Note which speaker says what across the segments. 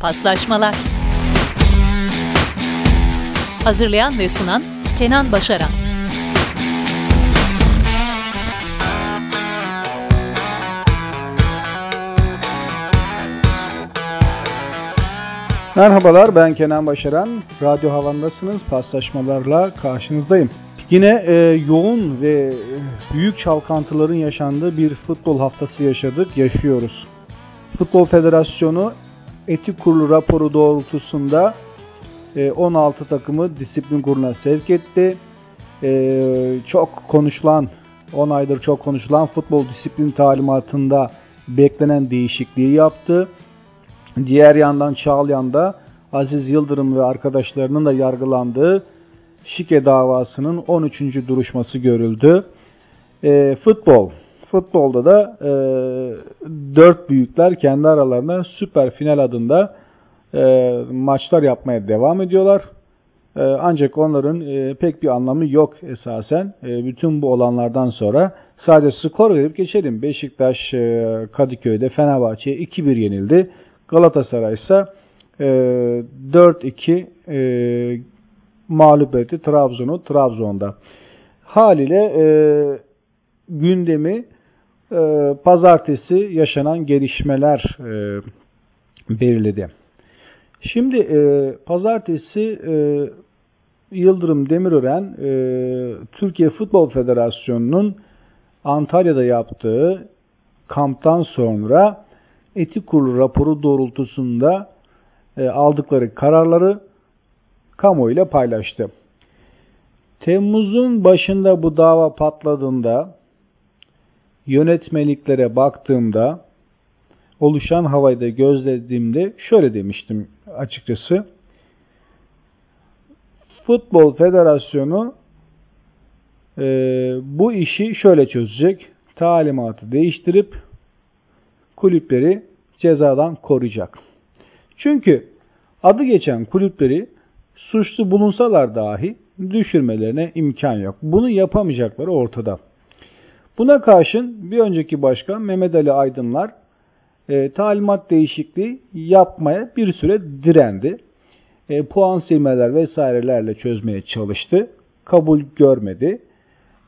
Speaker 1: Paslaşmalar Hazırlayan ve sunan Kenan Başaran
Speaker 2: Merhabalar ben Kenan Başaran. Radyo Havan'dasınız. Paslaşmalarla karşınızdayım. Yine e, yoğun ve e, büyük çalkantıların yaşandığı bir futbol haftası yaşadık, yaşıyoruz. Futbol Federasyonu Etik Kurulu raporu doğrultusunda e, 16 takımı disiplin kuruluna sevk etti. E, çok konuşulan, 10 aydır çok konuşulan futbol disiplin talimatında beklenen değişikliği yaptı. Diğer yandan Çağlayan'da Aziz Yıldırım ve arkadaşlarının da yargılandığı şike davasının 13. duruşması görüldü. E, futbol. Futbolda da e, dört büyükler kendi aralarında süper final adında e, maçlar yapmaya devam ediyorlar. E, ancak onların e, pek bir anlamı yok esasen. E, bütün bu olanlardan sonra sadece skor verip geçelim. Beşiktaş e, Kadıköy'de Fenerbahçe'ye 2-1 yenildi. Galatasaray ise e, 4-2 e, mağlup etti Trabzon'u Trabzon'da. Haliyle e, gündemi e, pazartesi yaşanan gelişmeler e, belirledi. Şimdi e, pazartesi e, Yıldırım Demirören e, Türkiye Futbol Federasyonu'nun Antalya'da yaptığı kamptan sonra etik kurulu raporu doğrultusunda e, aldıkları kararları kamuoyuyla paylaştı. Temmuz'un başında bu dava patladığında yönetmeliklere baktığımda oluşan havayı da gözlediğimde şöyle demiştim açıkçası. Futbol Federasyonu e, bu işi şöyle çözecek. Talimatı değiştirip kulüpleri cezadan koruyacak. Çünkü adı geçen kulüpleri suçlu bulunsalar dahi düşürmelerine imkan yok. Bunu yapamayacakları ortada. Buna karşın bir önceki başkan Mehmet Ali Aydınlar e, talimat değişikliği yapmaya bir süre direndi. E, puan silmeler vesairelerle çözmeye çalıştı. Kabul görmedi.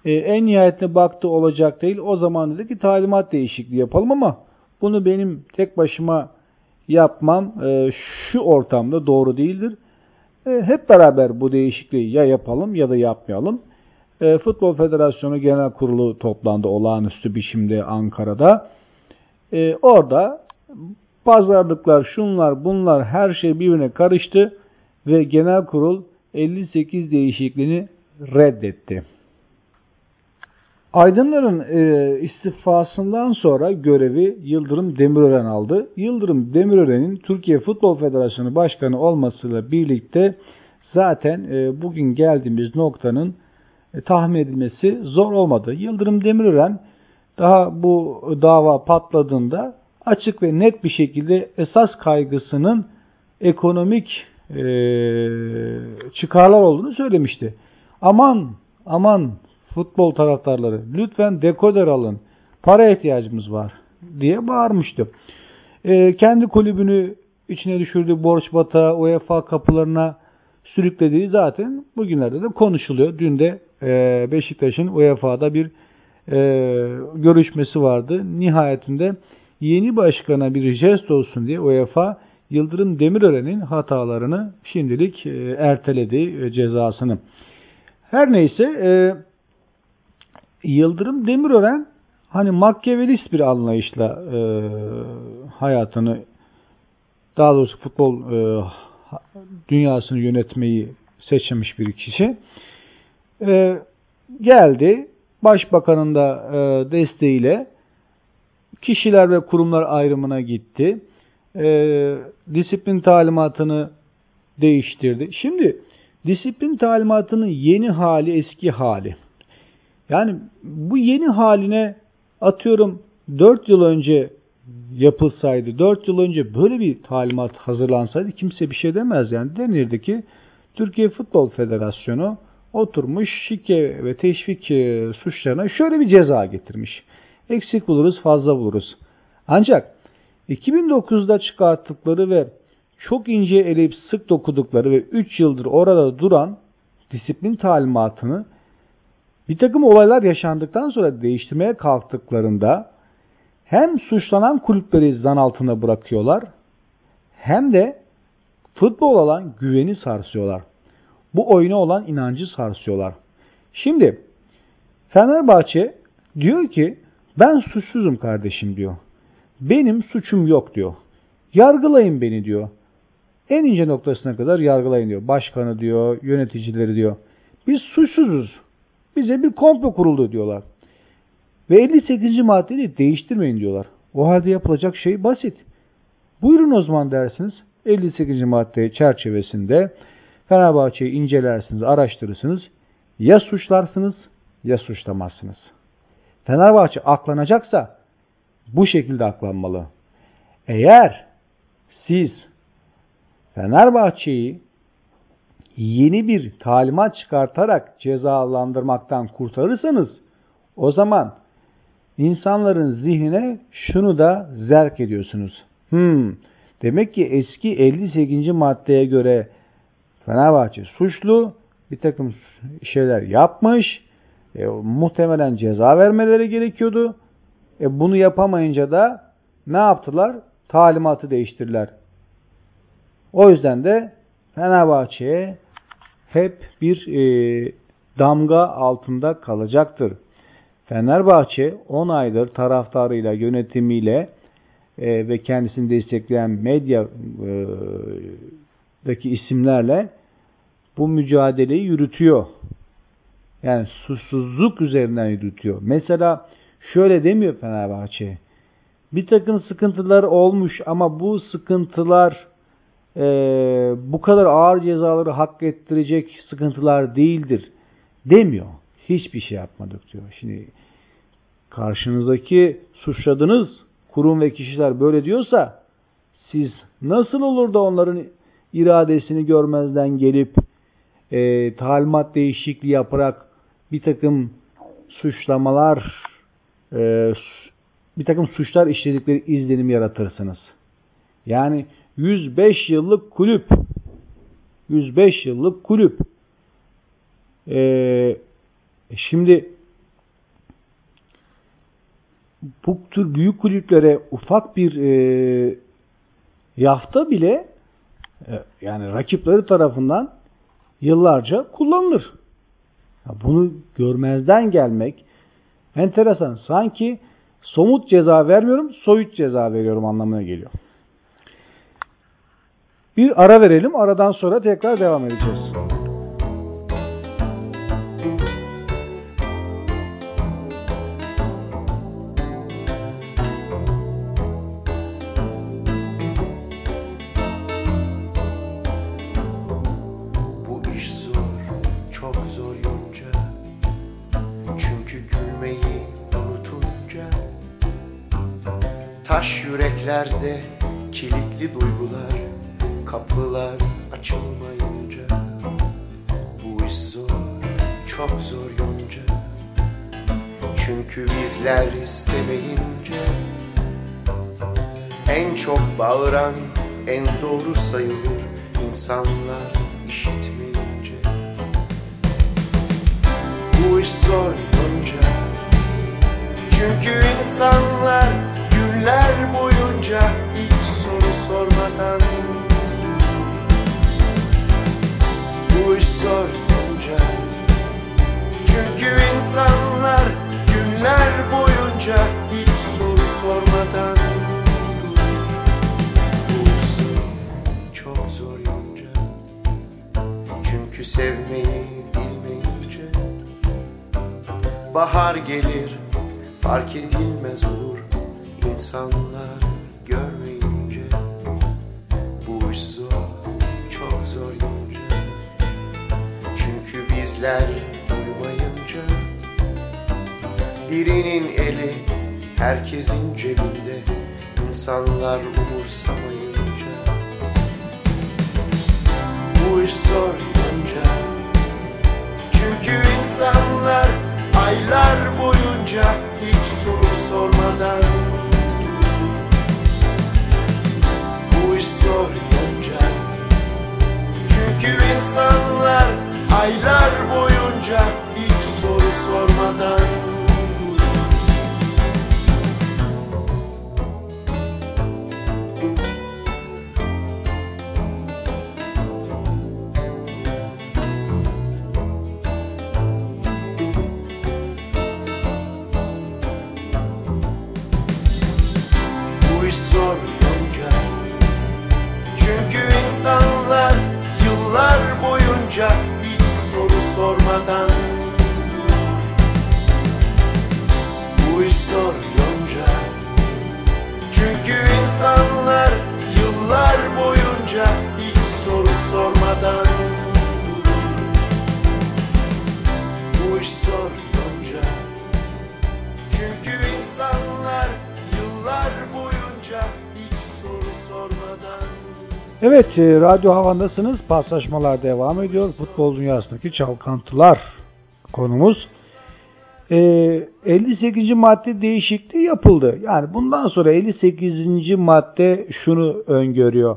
Speaker 2: E, en nihayetinde baktı olacak değil. O zaman dedi ki talimat değişikliği yapalım ama bunu benim tek başıma yapmam e, şu ortamda doğru değildir. E, hep beraber bu değişikliği ya yapalım ya da yapmayalım. E, Futbol Federasyonu Genel Kurulu toplandı olağanüstü biçimde Ankara'da. E, orada pazarlıklar, şunlar, bunlar her şey birbirine karıştı ve Genel Kurul 58 değişikliğini reddetti. Aydınların e, istifasından sonra görevi Yıldırım Demirören aldı. Yıldırım Demirören'in Türkiye Futbol Federasyonu Başkanı olmasıyla birlikte zaten e, bugün geldiğimiz noktanın tahmin edilmesi zor olmadı. Yıldırım Demirören daha bu dava patladığında açık ve net bir şekilde esas kaygısının ekonomik e, çıkarlar olduğunu söylemişti. Aman aman futbol taraftarları lütfen dekoder alın para ihtiyacımız var diye bağırmıştı. E, kendi kulübünü içine düşürdüğü borç batağı UEFA kapılarına sürüklediği zaten bugünlerde de konuşuluyor. Dün de e, Beşiktaş'ın UEFA'da bir e, görüşmesi vardı. Nihayetinde yeni başkana bir jest olsun diye UEFA Yıldırım Demirören'in hatalarını şimdilik e, erteledi e, cezasını. Her neyse e, Yıldırım Demirören hani makyavelist bir anlayışla hayatını daha doğrusu futbol dünyasını yönetmeyi seçmiş bir kişi. E, geldi başbakanın da e, desteğiyle kişiler ve kurumlar ayrımına gitti. E, disiplin talimatını değiştirdi. Şimdi disiplin talimatının yeni hali eski hali. Yani bu yeni haline atıyorum 4 yıl önce yapılsaydı, 4 yıl önce böyle bir talimat hazırlansaydı kimse bir şey demez. Yani denirdi ki Türkiye Futbol Federasyonu oturmuş şike ve teşvik e, suçlarına şöyle bir ceza getirmiş. Eksik buluruz, fazla buluruz. Ancak 2009'da çıkarttıkları ve çok ince eleyip sık dokudukları ve 3 yıldır orada duran disiplin talimatını bir takım olaylar yaşandıktan sonra değiştirmeye kalktıklarında hem suçlanan kulüpleri zan altına bırakıyorlar hem de futbol olan güveni sarsıyorlar. Bu oyuna olan inancı sarsıyorlar. Şimdi Fenerbahçe diyor ki ben suçsuzum kardeşim diyor. Benim suçum yok diyor. Yargılayın beni diyor. En ince noktasına kadar yargılayın diyor. Başkanı diyor, yöneticileri diyor. Biz suçsuzuz. Bize bir komplo kuruldu diyorlar. Ve 58. maddeyi değiştirmeyin diyorlar. O halde yapılacak şey basit. Buyurun o zaman dersiniz. 58. madde çerçevesinde Fenerbahçe'yi incelersiniz, araştırırsınız. Ya suçlarsınız ya suçlamazsınız. Fenerbahçe aklanacaksa bu şekilde aklanmalı. Eğer siz Fenerbahçe'yi yeni bir talimat çıkartarak cezalandırmaktan kurtarırsanız o zaman insanların zihnine şunu da zerk ediyorsunuz. Hmm, demek ki eski 58. maddeye göre Fenerbahçe suçlu bir takım şeyler yapmış. E, muhtemelen ceza vermeleri gerekiyordu. E, bunu yapamayınca da ne yaptılar? Talimatı değiştirdiler. O yüzden de Fenerbahçe'ye hep bir e, damga altında kalacaktır. Fenerbahçe 10 aydır taraftarıyla, yönetimiyle e, ve kendisini destekleyen medyadaki e, isimlerle bu mücadeleyi yürütüyor. Yani susuzluk üzerinden yürütüyor. Mesela şöyle demiyor Fenerbahçe. Bir takım sıkıntılar olmuş ama bu sıkıntılar e, bu kadar ağır cezaları hak ettirecek sıkıntılar değildir demiyor. Hiçbir şey yapmadık diyor. Şimdi karşınızdaki suçladığınız kurum ve kişiler böyle diyorsa siz nasıl olur da onların iradesini görmezden gelip e, talimat değişikliği yaparak bir takım suçlamalar e, bir takım suçlar işledikleri izlenim yaratırsınız. Yani 105 yıllık kulüp 105 yıllık kulüp ee, şimdi bu tür büyük kulüplere ufak bir e, yafta bile e, yani rakipleri tarafından yıllarca kullanılır. Bunu görmezden gelmek enteresan. Sanki somut ceza vermiyorum, soyut ceza veriyorum anlamına geliyor. Bir ara verelim. Aradan sonra tekrar devam edeceğiz.
Speaker 3: Yüreklerde kilitli duygular Kapılar açılmayınca Bu iş zor, çok zor yonca. Çünkü bizler istemeyince En çok bağıran en doğru sayılır insanlar işitmeyince. Bu iş zor yonca. Çünkü insanlar Günler boyunca hiç soru sormadan Bu iş zor Çünkü insanlar günler boyunca hiç soru sormadan çok zor Çünkü sevmeyi bilmeyince Bahar gelir fark edilmez olur insanlar görmeyince Bu iş zor, çok zor yonca Çünkü bizler duymayınca Birinin eli herkesin cebinde insanlar umursamayınca. Bu iş zor yonca Çünkü insanlar aylar boyunca hiç soru sormadan sorunca Çünkü insanlar aylar boyunca hiç soru sormadan
Speaker 2: Evet, e, Radyo Havan'dasınız. Paslaşmalar devam ediyor. Futbol dünyasındaki çalkantılar konumuz. E, 58. madde değişikliği yapıldı. Yani bundan sonra 58. madde şunu öngörüyor.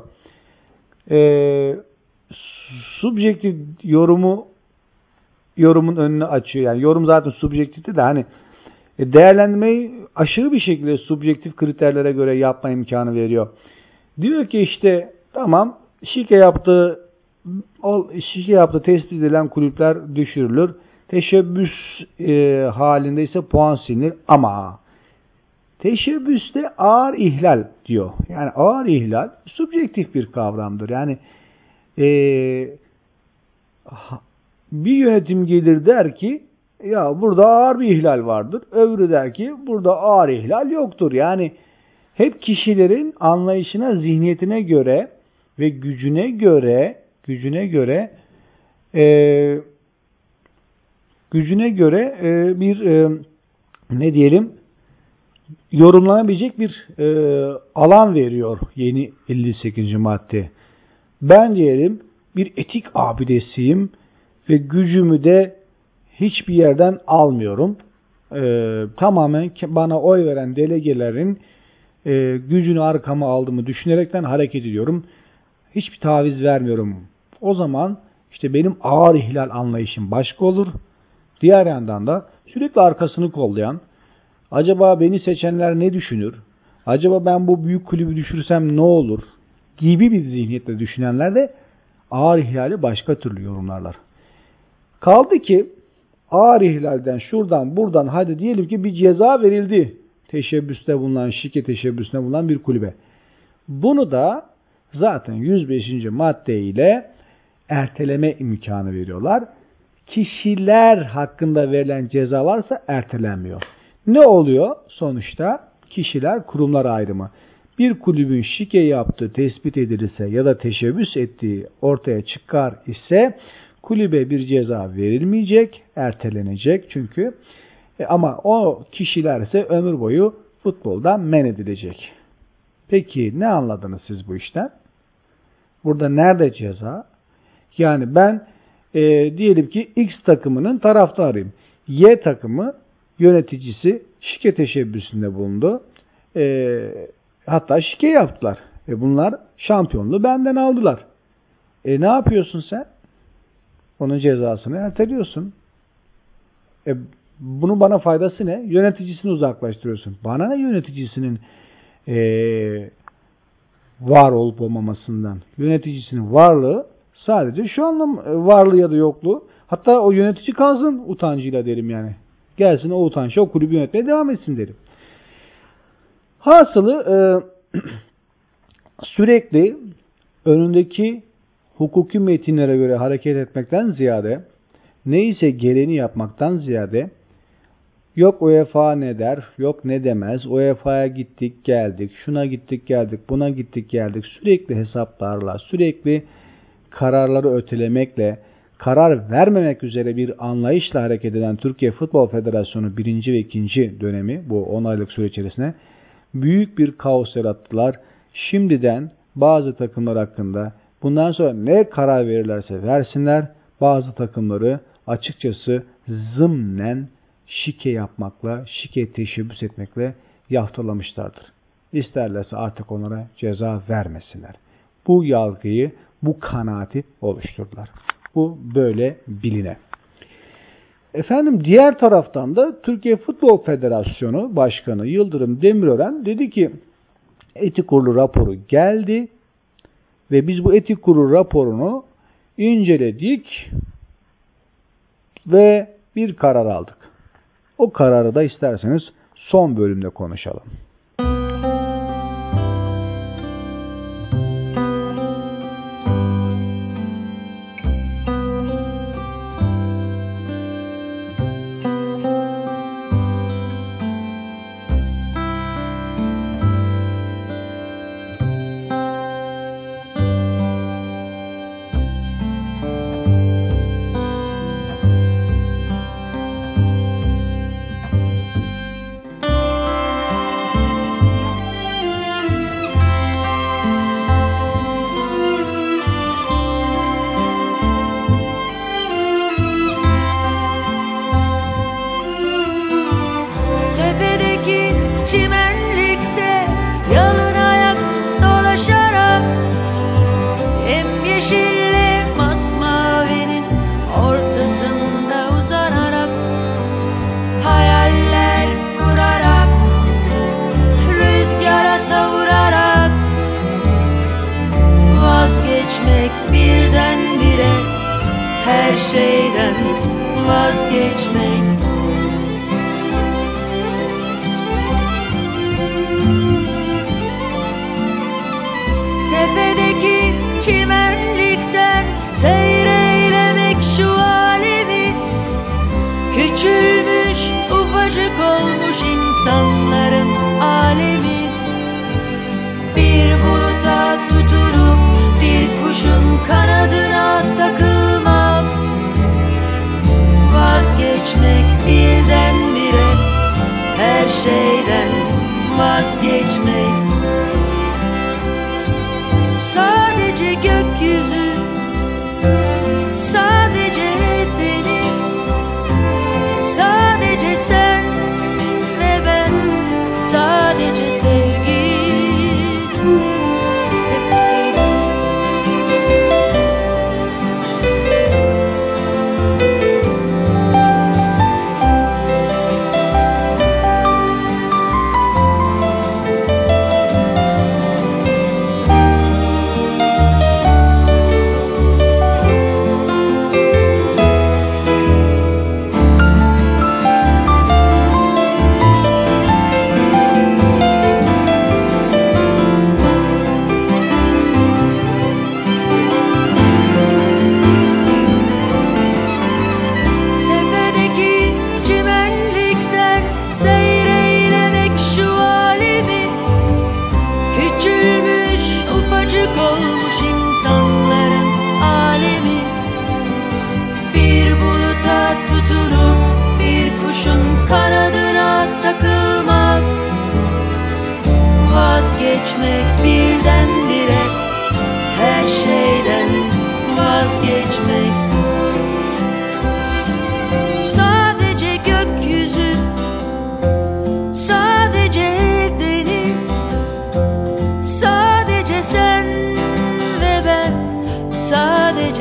Speaker 2: E, subjektif yorumu yorumun önünü açıyor. Yani yorum zaten subjektifti de hani e, değerlendirmeyi aşırı bir şekilde subjektif kriterlere göre yapma imkanı veriyor. Diyor ki işte tamam şike yaptığı şike yaptığı tespit edilen kulüpler düşürülür. Teşebbüs e, halinde ise puan silinir ama teşebbüste ağır ihlal diyor. Yani ağır ihlal subjektif bir kavramdır. Yani e, bir yönetim gelir der ki ya burada ağır bir ihlal vardır. Öbürü der ki burada ağır ihlal yoktur. Yani hep kişilerin anlayışına, zihniyetine göre ve gücüne göre gücüne göre e, gücüne göre e, bir e, ne diyelim yorumlanabilecek bir e, alan veriyor yeni 58. madde. Ben diyelim bir etik abidesiyim ve gücümü de hiçbir yerden almıyorum. E, tamamen bana oy veren delegelerin e, gücünü arkama aldığımı düşünerekten hareket ediyorum. Hiçbir taviz vermiyorum. O zaman işte benim ağır ihlal anlayışım başka olur. Diğer yandan da sürekli arkasını kollayan, acaba beni seçenler ne düşünür? Acaba ben bu büyük kulübü düşürsem ne olur? Gibi bir zihniyetle düşünenler de ağır ihlali başka türlü yorumlarlar. Kaldı ki ağır ihlalden şuradan buradan hadi diyelim ki bir ceza verildi. Teşebbüste bulunan, şike teşebbüsüne bulunan bir kulübe. Bunu da zaten 105. madde ile erteleme imkanı veriyorlar. Kişiler hakkında verilen cezalarsa ertelenmiyor. Ne oluyor sonuçta? Kişiler kurumlar ayrımı. Bir kulübün şike yaptığı tespit edilirse ya da teşebbüs ettiği ortaya çıkar ise kulübe bir ceza verilmeyecek, ertelenecek çünkü. E ama o kişiler ise ömür boyu futboldan men edilecek. Peki ne anladınız siz bu işten? Burada nerede ceza? Yani ben e, diyelim ki X takımının taraftarıyım. Y takımı yöneticisi şike teşebbüsünde bulundu. E, hatta şike yaptılar. E, bunlar şampiyonluğu benden aldılar. E ne yapıyorsun sen? Onun cezasını erteliyorsun. E, bunun bana faydası ne? Yöneticisini uzaklaştırıyorsun. Bana ne yöneticisinin e, var olup olmamasından? Yöneticisinin varlığı sadece şu anlam e, varlığı ya da yokluğu. Hatta o yönetici kalsın utancıyla derim yani. Gelsin o utançla o kulübü yönetmeye devam etsin derim. Hasılı e, sürekli önündeki hukuki metinlere göre hareket etmekten ziyade neyse gereğini yapmaktan ziyade yok UEFA ne der, yok ne demez, UEFA'ya gittik geldik, şuna gittik geldik, buna gittik geldik, sürekli hesaplarla, sürekli kararları ötelemekle, karar vermemek üzere bir anlayışla hareket eden Türkiye Futbol Federasyonu birinci ve ikinci dönemi bu 10 aylık süre içerisinde büyük bir kaos yarattılar. Şimdiden bazı takımlar hakkında bundan sonra ne karar verirlerse versinler bazı takımları açıkçası zımnen şike yapmakla, şike teşebbüs etmekle yaftalamışlardır. İsterlerse artık onlara ceza vermesinler. Bu yargıyı, bu kanaati oluşturdular. Bu böyle biline. Efendim diğer taraftan da Türkiye Futbol Federasyonu Başkanı Yıldırım Demirören dedi ki etik kurulu raporu geldi ve biz bu etik kurulu raporunu inceledik ve bir karar aldık. O kararı da isterseniz son bölümde konuşalım.
Speaker 4: Vazgeçmek. Tepedeki çimenlikten seyreylemek şu alemi Küçülmüş ufacık olmuş insanların alemi. Bir buluta tutunup bir kuşun kanadına takılmak Vazgeçmek birdenbire her şeyden vazgeçmek. Sadece gökyüzü Sadece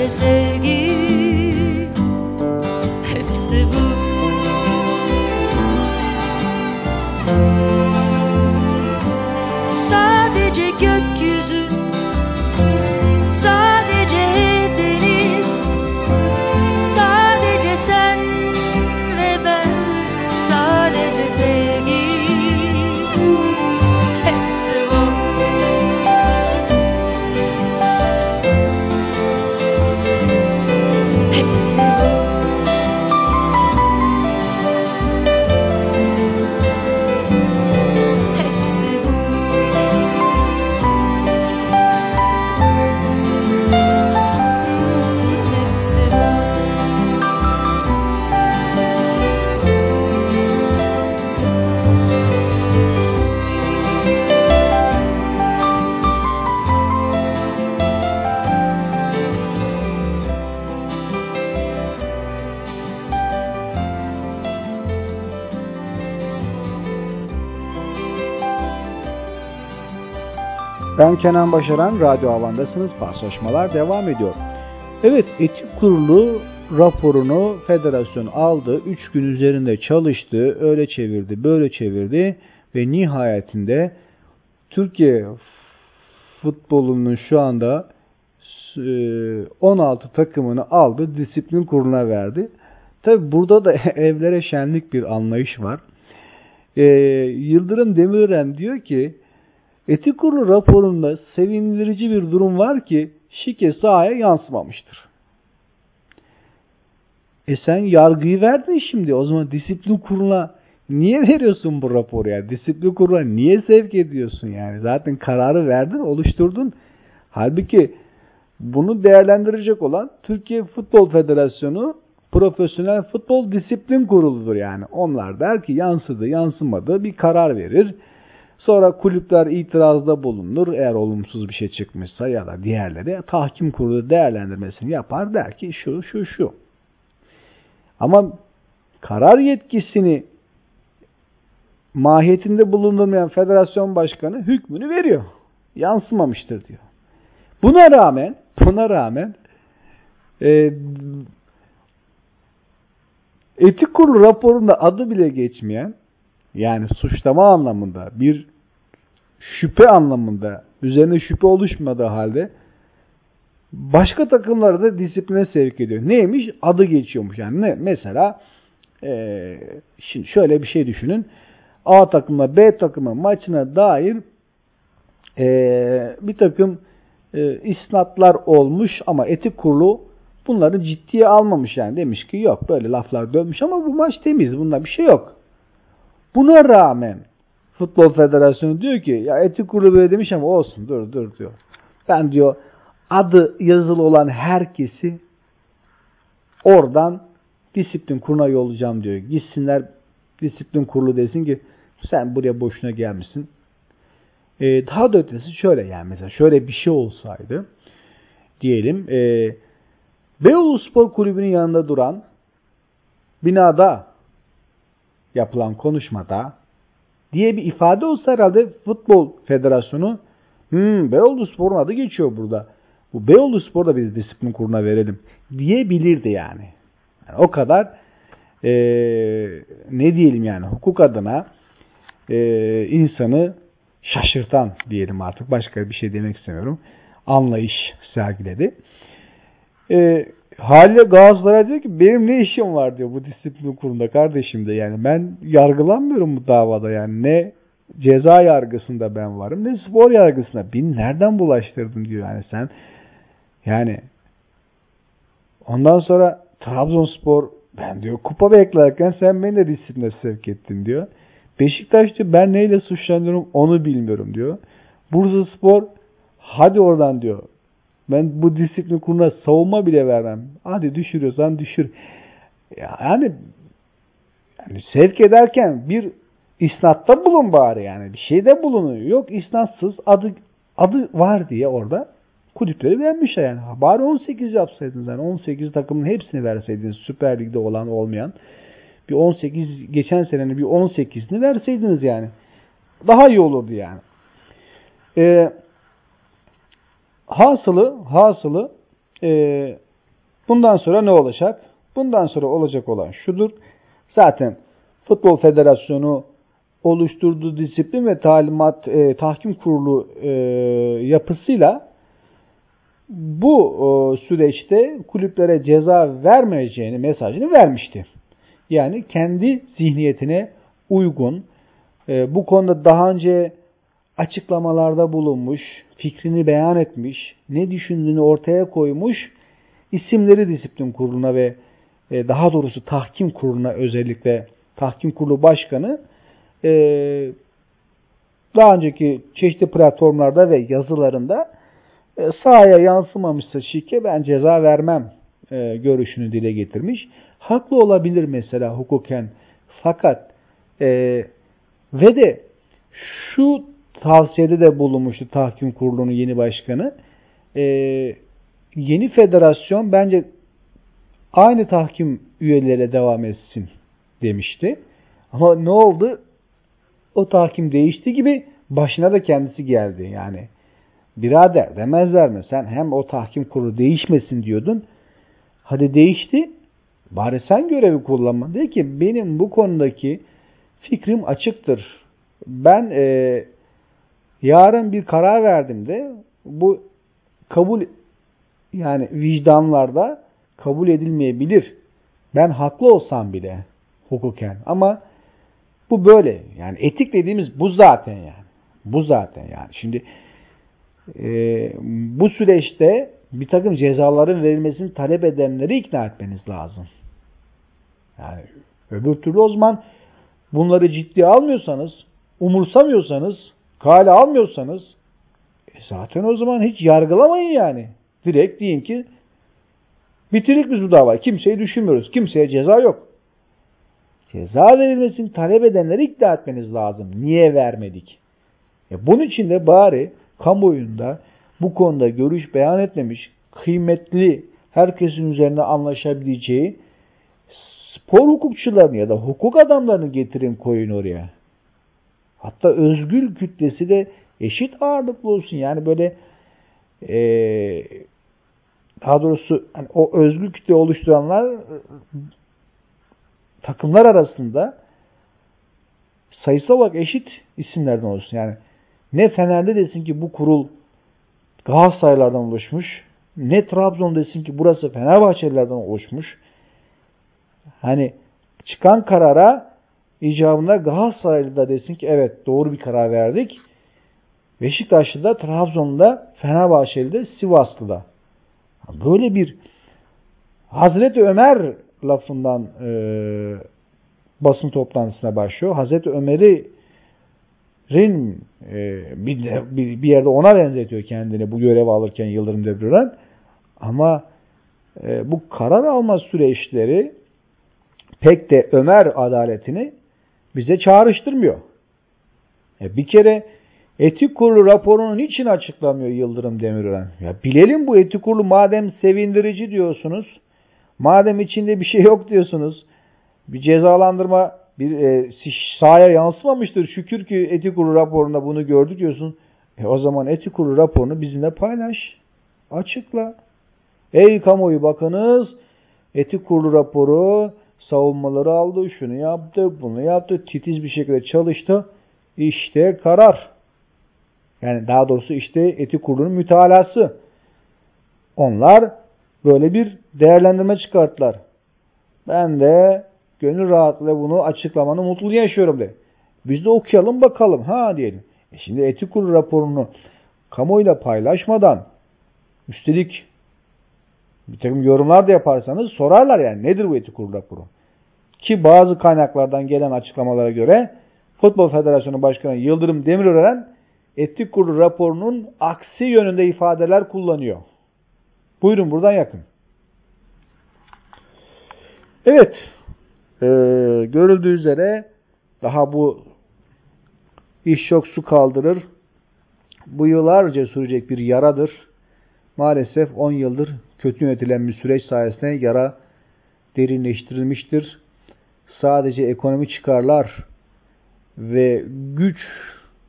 Speaker 4: 되새기 Ben
Speaker 2: Kenan Başaran, Radyo Havan'dasınız. Paslaşmalar devam ediyor. Evet, etik kurulu raporunu federasyon aldı. 3 gün üzerinde çalıştı. Öyle çevirdi, böyle çevirdi. Ve nihayetinde Türkiye futbolunun şu anda e, 16 takımını aldı. Disiplin kuruluna verdi. Tabi burada da evlere şenlik bir anlayış var. E, Yıldırım Demirören diyor ki Etik kurulu raporunda sevindirici bir durum var ki şike sahaya yansımamıştır. E sen yargıyı verdin şimdi. O zaman disiplin kuruluna niye veriyorsun bu raporu ya? Disiplin kuruluna niye sevk ediyorsun yani? Zaten kararı verdin, oluşturdun. Halbuki bunu değerlendirecek olan Türkiye Futbol Federasyonu Profesyonel Futbol Disiplin Kurulu'dur yani. Onlar der ki yansıdı, yansımadı bir karar verir. Sonra kulüpler itirazda bulunur. Eğer olumsuz bir şey çıkmışsa ya da diğerleri tahkim kurulu değerlendirmesini yapar der ki şu şu şu. Ama karar yetkisini mahiyetinde bulundurmayan federasyon başkanı hükmünü veriyor. Yansımamıştır diyor. Buna rağmen buna rağmen e, etik kurulu raporunda adı bile geçmeyen yani suçlama anlamında bir şüphe anlamında üzerine şüphe oluşmadığı halde başka takımları da disipline sevk ediyor. Neymiş? Adı geçiyormuş. Yani ne? Mesela e, şimdi şöyle bir şey düşünün. A takımla B takımı maçına dair e, bir takım e, isnatlar olmuş ama etik kurulu bunları ciddiye almamış yani. Demiş ki yok böyle laflar dönmüş ama bu maç temiz. Bunda bir şey yok. Buna rağmen Futbol Federasyonu diyor ki ya etik kurulu böyle demiş ama olsun dur dur diyor. Ben diyor adı yazılı olan herkesi oradan disiplin kuruluna yollayacağım diyor. Gitsinler disiplin kurulu desin ki sen buraya boşuna gelmişsin. Ee, daha da ötesi şöyle yani mesela şöyle bir şey olsaydı diyelim e, Beyoğlu Spor Kulübü'nün yanında duran binada yapılan konuşmada diye bir ifade olsa herhalde Futbol Federasyonu hmm, Beyoğlu Spor'un adı geçiyor burada. Bu Beyoğlu Spor'da biz disiplin kuruluna verelim diyebilirdi yani. yani o kadar e, ne diyelim yani hukuk adına e, insanı şaşırtan diyelim artık başka bir şey demek istemiyorum. Anlayış sergiledi. E, Haliyle Galatasaray diyor ki benim ne işim var? diyor bu disiplin kurulunda kardeşim de. Yani ben yargılanmıyorum bu davada yani. Ne ceza yargısında ben varım ne spor yargısında. Beni nereden bulaştırdın diyor yani sen. Yani ondan sonra Trabzonspor ben diyor kupa beklerken sen beni de disipline sevk ettin diyor. Beşiktaş diyor ben neyle suçlanıyorum onu bilmiyorum diyor. Bursa Spor hadi oradan diyor ben bu disiplin kuruluna savunma bile vermem. Hadi düşürüyorsan düşür. Yani, yani sevk ederken bir isnatta bulun bari yani. Bir şeyde bulunuyor. Yok isnatsız adı adı var diye orada kulüpleri vermişler yani. Bari 18 yapsaydınız yani 18 takımın hepsini verseydiniz. Süper Lig'de olan olmayan. Bir 18 geçen senenin bir 18'ini verseydiniz yani. Daha iyi olurdu yani. Eee Hasılı, hasılı e, bundan sonra ne olacak? Bundan sonra olacak olan şudur. Zaten Futbol Federasyonu oluşturduğu disiplin ve talimat e, tahkim kurulu e, yapısıyla bu e, süreçte kulüplere ceza vermeyeceğini mesajını vermişti. Yani kendi zihniyetine uygun e, bu konuda daha önce açıklamalarda bulunmuş, fikrini beyan etmiş, ne düşündüğünü ortaya koymuş, isimleri disiplin kuruluna ve e, daha doğrusu tahkim kuruluna özellikle tahkim kurulu başkanı e, daha önceki çeşitli platformlarda ve yazılarında e, sahaya yansımamışsa şike ben ceza vermem görüşünü dile getirmiş. Haklı olabilir mesela hukuken fakat ve de şu tavsiyede de bulunmuştu tahkim kurulunun yeni başkanı. Ee, yeni federasyon bence aynı tahkim üyeleriyle devam etsin demişti. Ama ne oldu? O tahkim değişti gibi başına da kendisi geldi. Yani birader demezler mi? Sen hem o tahkim kurulu değişmesin diyordun. Hadi değişti. Bari sen görevi kullanma. De ki benim bu konudaki fikrim açıktır. Ben e, yarın bir karar verdim de bu kabul yani vicdanlarda kabul edilmeyebilir. Ben haklı olsam bile hukuken ama bu böyle. Yani etik dediğimiz bu zaten yani. Bu zaten yani. Şimdi e, bu süreçte bir takım cezaların verilmesini talep edenleri ikna etmeniz lazım. Yani öbür türlü o zaman bunları ciddiye almıyorsanız, umursamıyorsanız kale almıyorsanız e zaten o zaman hiç yargılamayın yani. Direkt deyin ki bitirdik biz bu davayı. Kimseyi düşünmüyoruz. Kimseye ceza yok. Ceza verilmesini talep edenleri ikna etmeniz lazım. Niye vermedik? E bunun için de bari kamuoyunda bu konuda görüş beyan etmemiş, kıymetli, herkesin üzerine anlaşabileceği spor hukukçularını ya da hukuk adamlarını getirin koyun oraya. Hatta özgül kütlesi de eşit ağırlıklı olsun. Yani böyle e, daha doğrusu hani o özgül kütle oluşturanlar takımlar arasında sayısal olarak eşit isimlerden olsun. Yani ne Fener'de desin ki bu kurul Galatasaraylardan oluşmuş ne Trabzon desin ki burası Fenerbahçelilerden oluşmuş. Hani çıkan karara icabında Galatasaraylı desin ki evet doğru bir karar verdik. Beşiktaşlı da Trabzon'da Fenerbahçeli de Sivaslı da. Böyle bir Hazreti Ömer lafından e, basın toplantısına başlıyor. Hazreti Ömer'i Rin e, bir, bir, bir yerde ona benzetiyor kendini bu görev alırken Yıldırım Demirören. Ama e, bu karar alma süreçleri pek de Ömer adaletini bize çağrıştırmıyor. E, bir kere etik kurulu raporunu niçin açıklamıyor Yıldırım Demirören? Ya bilelim bu etik kurulu madem sevindirici diyorsunuz, madem içinde bir şey yok diyorsunuz, bir cezalandırma bir e, sahaya yansımamıştır. Şükür ki etik kurulu raporunda bunu gördük diyorsun. E, o zaman etik kurulu raporunu bizimle paylaş. Açıkla. Ey kamuoyu bakınız etik kurulu raporu savunmaları aldı, şunu yaptı, bunu yaptı, titiz bir şekilde çalıştı. İşte karar. Yani daha doğrusu işte etik kurulunun mütalası. Onlar böyle bir değerlendirme çıkarttılar. Ben de gönül rahatlığıyla bunu açıklamanın mutluluğu yaşıyorum de. Biz de okuyalım bakalım ha diyelim. E şimdi etik kurulu raporunu kamuoyuyla paylaşmadan üstelik bir takım yorumlar da yaparsanız sorarlar yani nedir bu etik kurulu raporu? Ki bazı kaynaklardan gelen açıklamalara göre Futbol Federasyonu Başkanı Yıldırım Demirören etik kurulu raporunun aksi yönünde ifadeler kullanıyor. Buyurun buradan yakın. Evet, e, görüldüğü üzere daha bu iş çok su kaldırır. Bu yıllarca sürecek bir yaradır. Maalesef 10 yıldır kötü yönetilen bir süreç sayesinde yara derinleştirilmiştir. Sadece ekonomi çıkarlar ve güç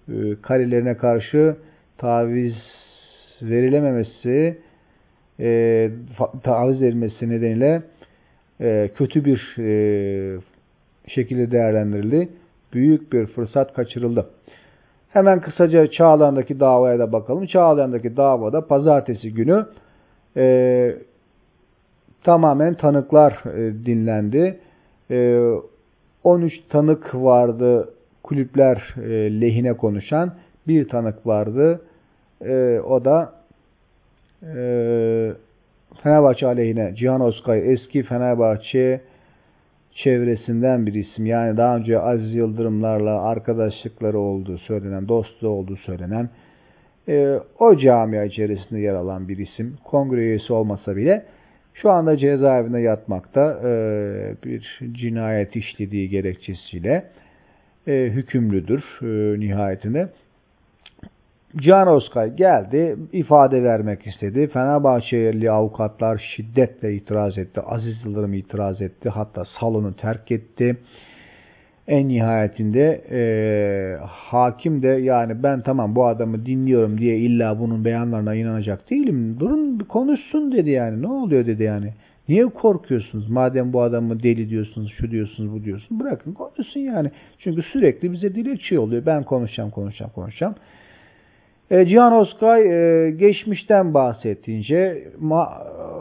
Speaker 2: e, kalelerine karşı taviz verilememesi, e, taviz verilmesi nedeniyle e, kötü bir e, şekilde değerlendirildi. Büyük bir fırsat kaçırıldı. Hemen kısaca Çağlayan'daki davaya da bakalım. Çağlayan'daki davada pazartesi günü e, tamamen tanıklar e, dinlendi. E, 13 tanık vardı kulüpler e, lehine konuşan. Bir tanık vardı. E, o da e, Fenerbahçe aleyhine Cihan Oskay eski Fenerbahçe çevresinden bir isim. Yani daha önce Aziz Yıldırımlarla arkadaşlıkları olduğu söylenen, dostluğu olduğu söylenen e, o camia içerisinde yer alan bir isim. Kongre üyesi olmasa bile şu anda cezaevinde yatmakta e, bir cinayet işlediği gerekçesiyle e, hükümlüdür e, nihayetinde. Can Oskay geldi, ifade vermek istedi. Fenerbahçeli avukatlar şiddetle itiraz etti. Aziz Yıldırım itiraz etti. Hatta salonu terk etti. En nihayetinde e, hakim de yani ben tamam bu adamı dinliyorum diye illa bunun beyanlarına inanacak değilim. Durun konuşsun dedi yani. Ne oluyor dedi yani. Niye korkuyorsunuz? Madem bu adamı deli diyorsunuz, şu diyorsunuz, bu diyorsunuz. Bırakın konuşsun yani. Çünkü sürekli bize dilekçe oluyor. Ben konuşacağım, konuşacağım, konuşacağım. E, Cihan Oskay e, geçmişten bahsettiğince ma,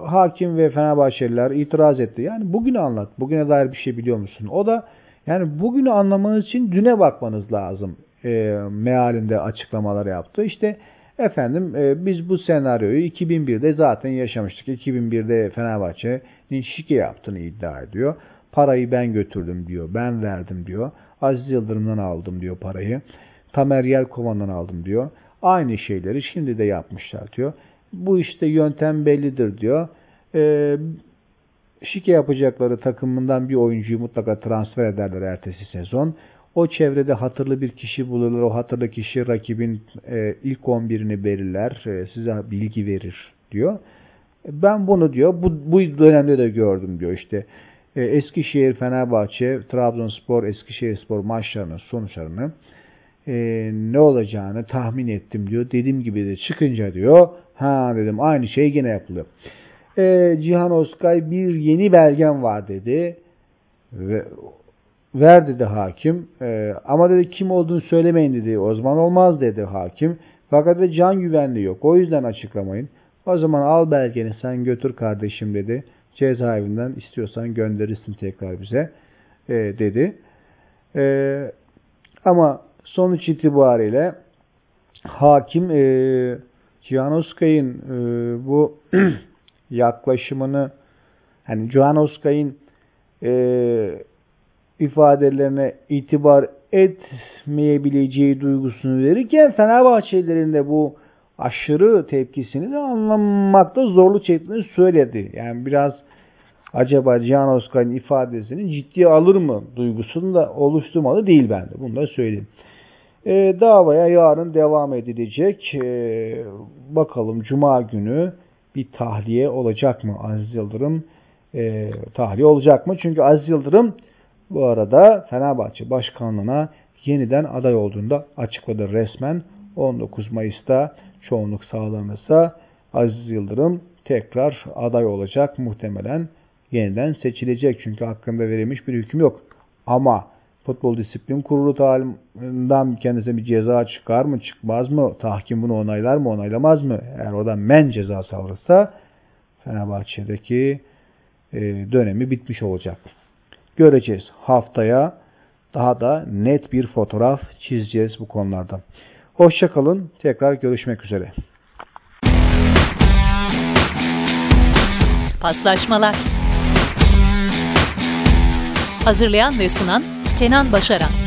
Speaker 2: hakim ve Fenerbahçeliler itiraz etti. Yani bugünü anlat. Bugüne dair bir şey biliyor musun? O da yani bugünü anlamanız için düne bakmanız lazım. E, mealinde açıklamalar yaptı. İşte efendim e, biz bu senaryoyu 2001'de zaten yaşamıştık. 2001'de Fenerbahçe'nin şike yaptığını iddia ediyor. Parayı ben götürdüm diyor. Ben verdim diyor. Aziz Yıldırım'dan aldım diyor parayı. Tamer Yelkovan'dan aldım diyor. Aynı şeyleri şimdi de yapmışlar diyor. Bu işte yöntem bellidir diyor. Ee, şike yapacakları takımından bir oyuncuyu mutlaka transfer ederler ertesi sezon. O çevrede hatırlı bir kişi bulurlar. O hatırlı kişi rakibin e, ilk 11'ini belirler. E, size bilgi verir diyor. Ben bunu diyor bu, bu dönemde de gördüm diyor işte. E, Eskişehir, Fenerbahçe, Trabzonspor, Eskişehirspor maçlarının sonuçlarını e, ne olacağını tahmin ettim diyor. Dediğim gibi de çıkınca diyor ha dedim aynı şey yine yapılıyor. E, Cihan Oskay bir yeni belgem var dedi. Ve ver dedi hakim. E, ama dedi kim olduğunu söylemeyin dedi. O zaman olmaz dedi hakim. Fakat de can güvenliği yok. O yüzden açıklamayın. O zaman al belgeni sen götür kardeşim dedi. Cezaevinden istiyorsan gönderirsin tekrar bize e, dedi. E, ama sonuç itibariyle hakim e, Cihan Oskay'ın e, bu yaklaşımını hani Cihan Oskay'ın e, ifadelerine itibar etmeyebileceği duygusunu verirken Fenerbahçelilerin de bu aşırı tepkisini de anlamakta zorluk çektiğini söyledi. Yani biraz acaba Cihan Oskay'ın ifadesini ciddiye alır mı duygusunu da oluşturmalı değil bende. Bunu da söyleyeyim. E, davaya yarın devam edilecek. E, bakalım Cuma günü bir tahliye olacak mı Aziz Yıldırım? E, tahliye olacak mı? Çünkü Aziz Yıldırım bu arada Fenerbahçe Başkanlığı'na yeniden aday olduğunda açıkladı resmen. 19 Mayıs'ta çoğunluk sağlanırsa Aziz Yıldırım tekrar aday olacak. Muhtemelen yeniden seçilecek. Çünkü hakkında verilmiş bir hüküm yok. Ama Futbol Disiplin Kurulu talimatından kendisine bir ceza çıkar mı çıkmaz mı? Tahkim bunu onaylar mı onaylamaz mı? Eğer oradan men cezası alırsa Fenerbahçe'deki e, dönemi bitmiş olacak. Göreceğiz. Haftaya daha da net bir fotoğraf çizeceğiz bu konularda. Hoşçakalın. Tekrar görüşmek üzere.
Speaker 1: Paslaşmalar Hazırlayan ve sunan Kenan Başaran